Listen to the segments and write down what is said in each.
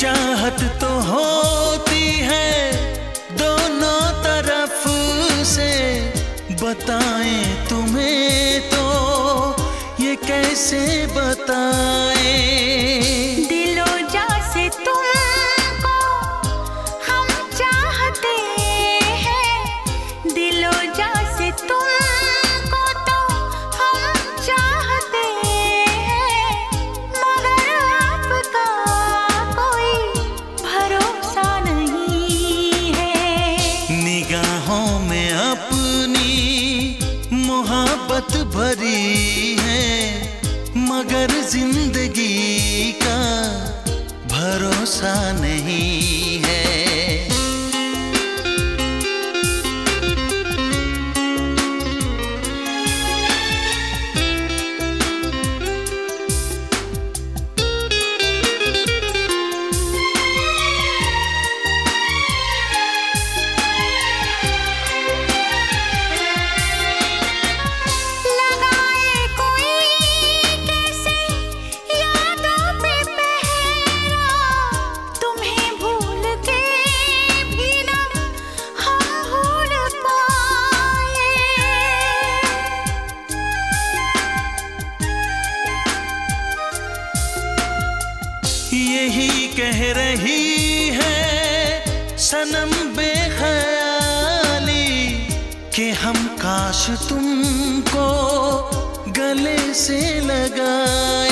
चाहत तो होती है दोनों तरफ़ से। बताएँ तुम्हें तो ये कैसे बताएँ? मोहब्बत भरी है मगर ज़िंदगी का भरोसा नहीं है। यही कह रही है सनम बेख्याली कि हम काश तुमको गले से लगाए।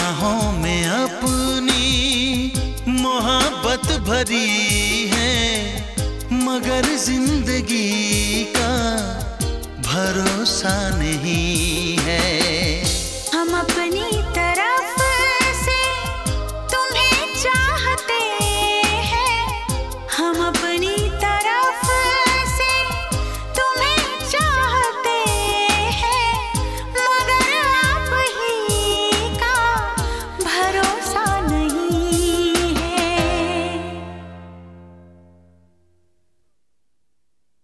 निगाहों में अपनी मोहब्बत भरी है मगर ज़िंदगी का भरोसा नहीं।